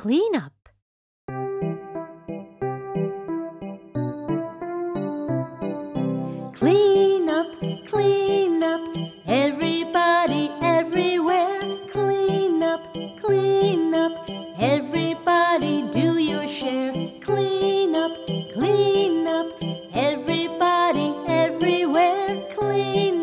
cleanup. Clean up, clean up, everybody everywhere. Clean up, clean up, everybody do your share. Clean up, clean up, everybody everywhere. Clean